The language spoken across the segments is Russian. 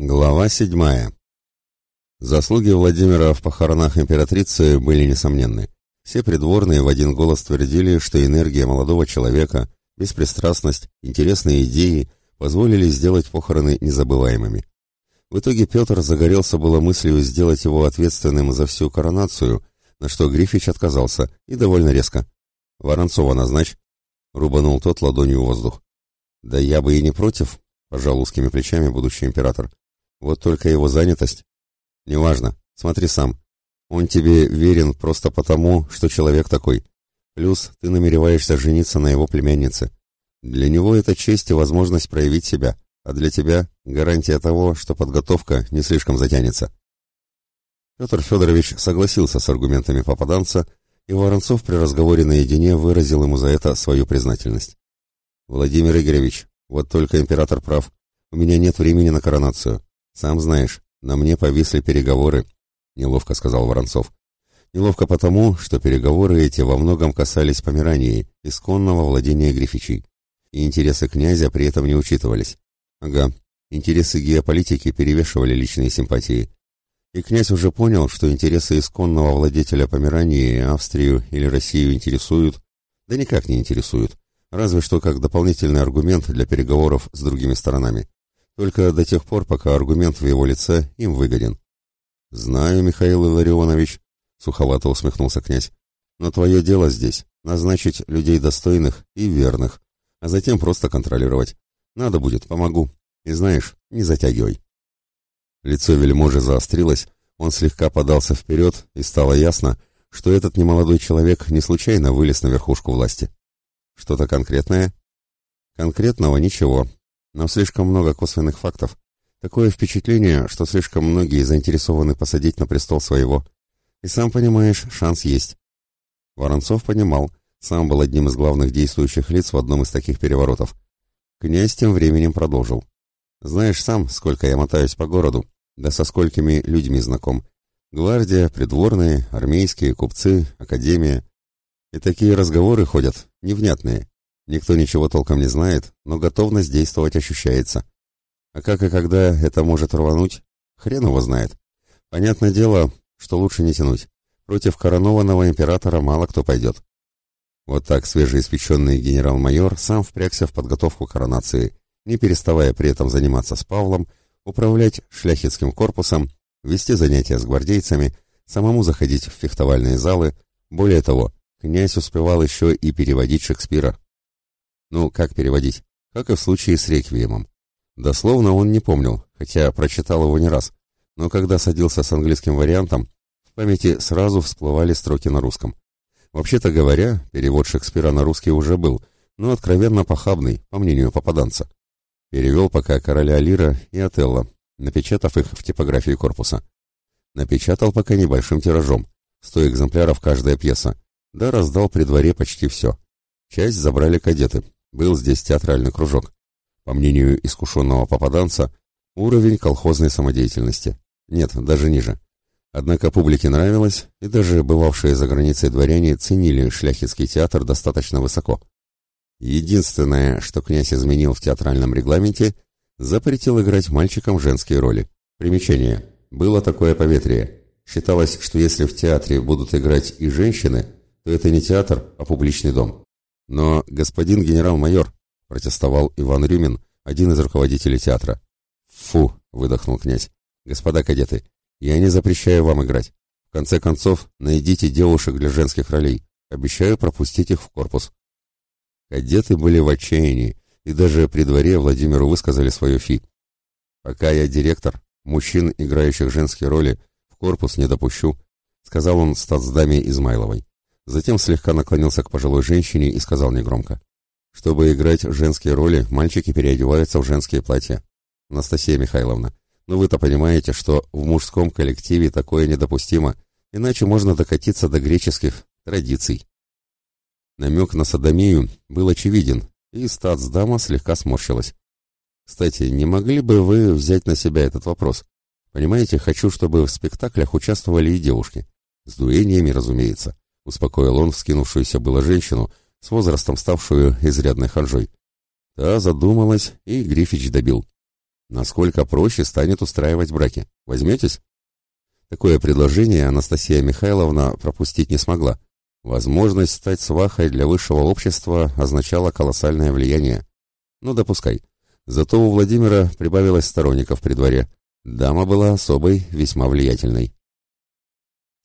Глава седьмая. Заслуги Владимира в похоронах императрицы были несомненны. Все придворные в один голос твердили, что энергия молодого человека, беспристрастность, интересные идеи позволили сделать похороны незабываемыми. В итоге Петр загорелся было мыслью сделать его ответственным за всю коронацию, на что Грифич отказался, и довольно резко. «Воронцова назначь», — рубанул тот ладонью воздух. «Да я бы и не против», — пожал узкими плечами будущий император. Вот только его занятость. Неважно, смотри сам. Он тебе верен просто потому, что человек такой. Плюс ты намереваешься жениться на его племяннице. Для него это честь и возможность проявить себя, а для тебя гарантия того, что подготовка не слишком затянется. Петр Федорович согласился с аргументами попаданца, и Воронцов при разговоре наедине выразил ему за это свою признательность. «Владимир Игоревич, вот только император прав. У меня нет времени на коронацию. «Сам знаешь, на мне повисли переговоры», — неловко сказал Воронцов. «Неловко потому, что переговоры эти во многом касались Померании, исконного владения Грифичей. И интересы князя при этом не учитывались. Ага, интересы геополитики перевешивали личные симпатии. И князь уже понял, что интересы исконного владетеля Померании Австрию или Россию интересуют, да никак не интересуют, разве что как дополнительный аргумент для переговоров с другими сторонами. Только до тех пор, пока аргумент в его лице им выгоден. «Знаю, Михаил Илларионович», — суховато усмехнулся князь, «но твое дело здесь — назначить людей достойных и верных, а затем просто контролировать. Надо будет, помогу. И знаешь, не затягивай». Лицо вельможи заострилось, он слегка подался вперед, и стало ясно, что этот немолодой человек не случайно вылез на верхушку власти. Что-то конкретное? Конкретного ничего, но слишком много косвенных фактов. Такое впечатление, что слишком многие заинтересованы посадить на престол своего. И сам понимаешь, шанс есть. Воронцов понимал, сам был одним из главных действующих лиц в одном из таких переворотов. Князь тем временем продолжил. «Знаешь сам, сколько я мотаюсь по городу, да со сколькими людьми знаком. Гвардия, придворные, армейские, купцы, академия. И такие разговоры ходят, невнятные. Никто ничего толком не знает, но готовность действовать ощущается. А как и когда это может рвануть, хрен его знает. Понятное дело, что лучше не тянуть. Против коронованного императора мало кто пойдет. Вот так свежеиспеченный генерал-майор сам впрягся в подготовку коронации, не переставая при этом заниматься с Павлом, управлять шляхетским корпусом, вести занятия с гвардейцами, самому заходить в фехтовальные залы. Более того, князь успевал еще и переводить Шекспира. Ну, как переводить? Как и в случае с реквиемом. Дословно он не помнил, хотя прочитал его не раз. Но когда садился с английским вариантом, в памяти сразу всплывали строки на русском. Вообще-то говоря, перевод Шекспира на русский уже был, но откровенно похабный, по мнению попаданца. Перевел пока короля Лира и Отелло, напечатав их в типографии корпуса. Напечатал пока небольшим тиражом, сто экземпляров каждая пьеса, да раздал при дворе почти все. Часть забрали кадеты, был здесь театральный кружок. По мнению искушенного попаданца, уровень колхозной самодеятельности. Нет, даже ниже. Однако публике нравилось, и даже бывавшие за границей дворяне ценили шляхетский театр достаточно высоко. Единственное, что князь изменил в театральном регламенте, запретил играть мальчикам женские роли. Примечание. Было такое поветрие. Считалось, что если в театре будут играть и женщины, то это не театр, а публичный дом. Но, господин генерал-майор, протестовал Иван Рюмин, один из руководителей театра. Фу, выдохнул князь. Господа кадеты, я не запрещаю вам играть. В конце концов, найдите девушек для женских ролей. Обещаю пропустить их в корпус. Кадеты были в отчаянии, и даже при дворе Владимиру высказали свое фи. Пока я директор, мужчин, играющих женские роли, в корпус не допущу, сказал он статсдаме Измайловой. Затем слегка наклонился к пожилой женщине и сказал негромко. «Чтобы играть женские роли, мальчики переодеваются в женские платья. Анастасия Михайловна, ну вы-то понимаете, что в мужском коллективе такое недопустимо, иначе можно докатиться до греческих традиций». Намек на садомию был очевиден, и статсдама слегка сморщилась. «Кстати, не могли бы вы взять на себя этот вопрос? Понимаете, хочу, чтобы в спектаклях участвовали и девушки. С дуэниями, разумеется успокоил он вскинувшуюся было женщину, с возрастом ставшую изрядной ханжой. Та задумалась, и Грифич добил. насколько проще станет устраивать браки. Возьметесь? Такое предложение Анастасия Михайловна пропустить не смогла. Возможность стать свахой для высшего общества означала колоссальное влияние. Ну, допускай. Зато у Владимира прибавилось сторонников при дворе. Дама была особой, весьма влиятельной.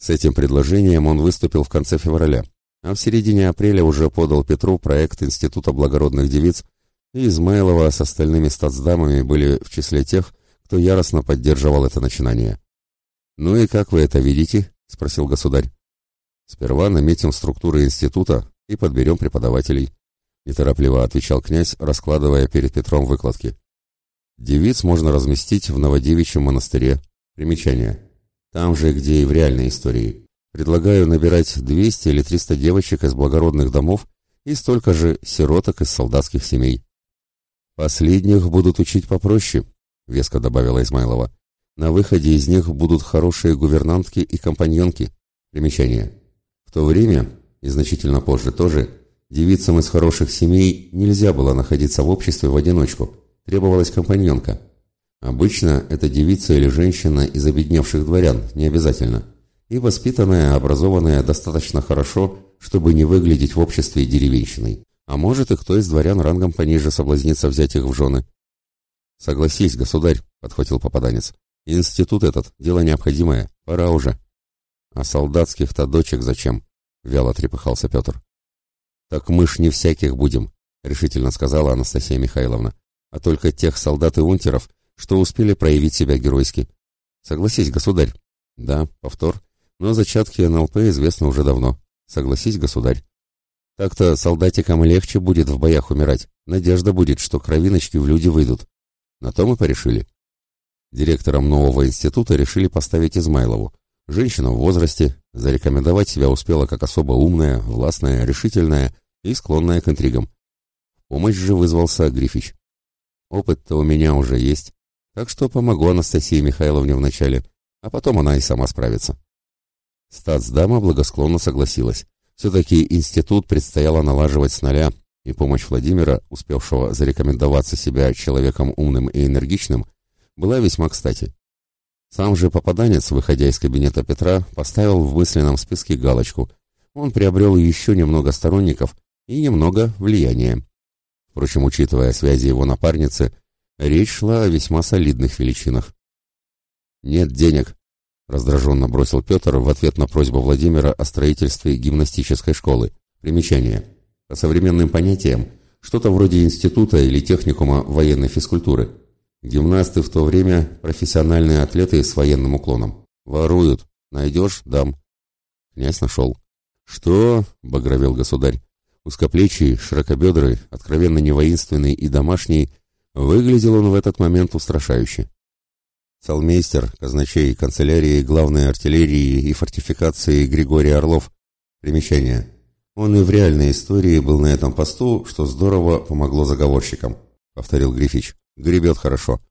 С этим предложением он выступил в конце февраля, а в середине апреля уже подал Петру проект Института благородных девиц, и Измайлова с остальными статсдамами были в числе тех, кто яростно поддерживал это начинание. «Ну и как вы это видите?» — спросил государь. «Сперва наметим структуры института и подберем преподавателей», — неторопливо отвечал князь, раскладывая перед Петром выкладки. «Девиц можно разместить в Новодевичьем монастыре. Примечание. Там же, где и в реальной истории. Предлагаю набирать 200 или 300 девочек из благородных домов и столько же сироток из солдатских семей. Последних будут учить попроще, веско добавила Измайлова. На выходе из них будут хорошие гувернантки и компаньонки. Примечание. В то время, и значительно позже тоже, девицам из хороших семей нельзя было находиться в обществе в одиночку. Требовалась компаньонка. Обычно это девица или женщина из обедневших дворян, не обязательно. И воспитанная, образованная достаточно хорошо, чтобы не выглядеть в обществе деревенщиной. А может и кто из дворян рангом пониже соблазнится взять их в жены. «Согласись, государь», — подхватил попаданец. «Институт этот, дело необходимое, пора уже». «А солдатских-то дочек зачем?» — вяло трепыхался Петр. «Так мы ж не всяких будем», — решительно сказала Анастасия Михайловна, «а только тех солдат и унтеров, что успели проявить себя геройски. Согласись, государь. Да, повтор. Но зачатки НЛП известны уже давно. Согласись, государь. Так-то солдатикам легче будет в боях умирать. Надежда будет, что кровиночки в люди выйдут. На то мы порешили. Директором нового института решили поставить Измайлову. Женщина в возрасте, зарекомендовать себя успела как особо умная, властная, решительная и склонная к интригам. Помощь же вызвался Грифич. Опыт-то у меня уже есть. Так что помогу Анастасии Михайловне вначале, а потом она и сама справится. Статсдама благосклонно согласилась. Все-таки институт предстояло налаживать с нуля, и помощь Владимира, успевшего зарекомендоваться себя человеком умным и энергичным, была весьма кстати. Сам же попаданец, выходя из кабинета Петра, поставил в мысленном списке галочку. Он приобрел еще немного сторонников и немного влияния. Впрочем, учитывая связи его напарницы, Речь шла о весьма солидных величинах. «Нет денег», — раздраженно бросил Петр в ответ на просьбу Владимира о строительстве гимнастической школы. Примечание. По современным понятиям, что-то вроде института или техникума военной физкультуры. Гимнасты в то время – профессиональные атлеты с военным уклоном. Воруют. Найдешь – дам. Князь нашел. «Что?» – багровел государь. Узкоплечий, широкобедрый, откровенно невоинственный и домашний – Выглядел он в этот момент устрашающе. Салмейстер, казначей канцелярии главной артиллерии и фортификации Григорий Орлов. Примечание. Он и в реальной истории был на этом посту, что здорово помогло заговорщикам, повторил Грифич. Гребет хорошо.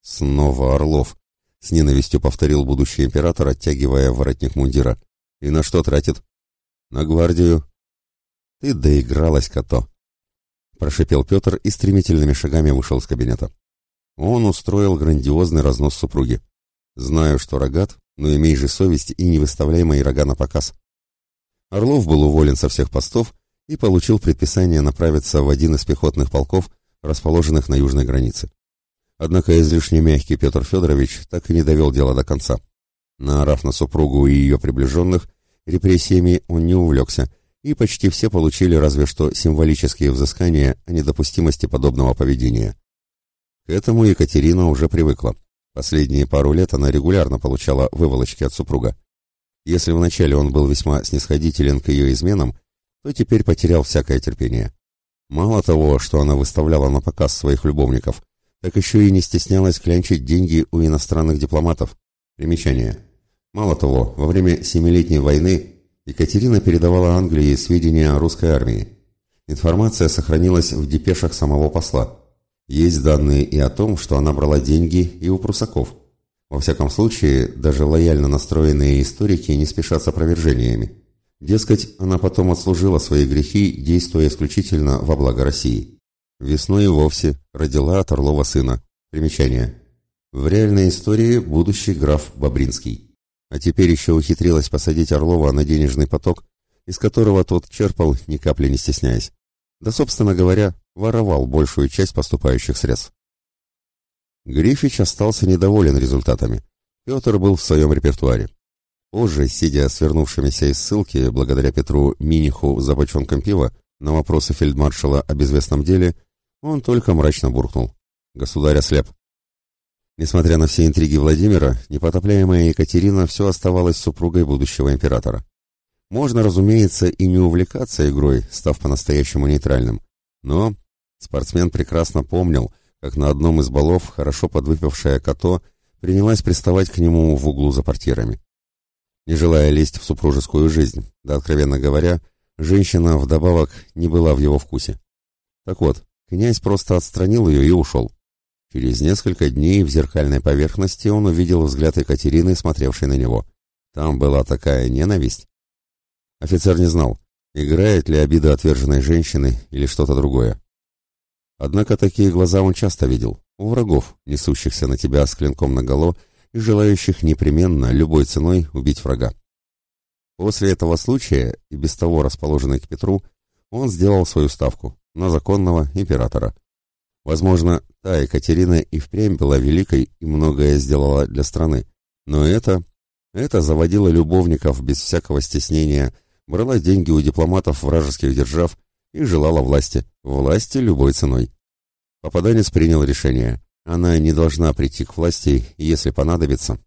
Снова Орлов. С ненавистью повторил будущий император, оттягивая воротник мундира. И на что тратит? На гвардию. Ты доигралась, Като прошипел Петр и стремительными шагами вышел из кабинета. Он устроил грандиозный разнос супруги. Знаю, что рогат, но имей же совесть и не выставляй мои рога на показ. Орлов был уволен со всех постов и получил предписание направиться в один из пехотных полков, расположенных на южной границе. Однако излишне мягкий Петр Федорович так и не довел дело до конца. Наорав на супругу и ее приближенных, репрессиями он не увлекся и почти все получили разве что символические взыскания о недопустимости подобного поведения. К этому Екатерина уже привыкла. Последние пару лет она регулярно получала выволочки от супруга. Если вначале он был весьма снисходителен к ее изменам, то теперь потерял всякое терпение. Мало того, что она выставляла на показ своих любовников, так еще и не стеснялась клянчить деньги у иностранных дипломатов. Примечание. Мало того, во время Семилетней войны Екатерина передавала Англии сведения о русской армии. Информация сохранилась в депешах самого посла. Есть данные и о том, что она брала деньги и у прусаков. Во всяком случае, даже лояльно настроенные историки не спешат с опровержениями. Дескать, она потом отслужила свои грехи, действуя исключительно во благо России. Весной вовсе родила от Орлова сына. Примечание. В реальной истории будущий граф Бобринский. А теперь еще ухитрилась посадить Орлова на денежный поток, из которого тот черпал, ни капли не стесняясь. Да, собственно говоря, воровал большую часть поступающих средств. Грифич остался недоволен результатами. Петр был в своем репертуаре. Позже, сидя свернувшимися из ссылки, благодаря Петру Миниху за бочонком пива, на вопросы фельдмаршала о безвестном деле, он только мрачно буркнул. Государь ослеп. Несмотря на все интриги Владимира, непотопляемая Екатерина все оставалась супругой будущего императора. Можно, разумеется, и не увлекаться игрой, став по-настоящему нейтральным. Но спортсмен прекрасно помнил, как на одном из балов хорошо подвыпившая Като принялась приставать к нему в углу за портьерами не желая лезть в супружескую жизнь, да, откровенно говоря, женщина вдобавок не была в его вкусе. Так вот, князь просто отстранил ее и ушел. Через несколько дней в зеркальной поверхности он увидел взгляд Екатерины, смотревшей на него. Там была такая ненависть. Офицер не знал, играет ли обида отверженной женщины или что-то другое. Однако такие глаза он часто видел, у врагов, несущихся на тебя с клинком наголо и желающих непременно, любой ценой, убить врага. После этого случая, и без того расположенный к Петру, он сделал свою ставку на законного императора. Возможно, та Екатерина и впрямь была великой и многое сделала для страны, но это... это заводило любовников без всякого стеснения, брала деньги у дипломатов вражеских держав и желала власти, власти любой ценой. Попаданец принял решение. Она не должна прийти к власти, если понадобится,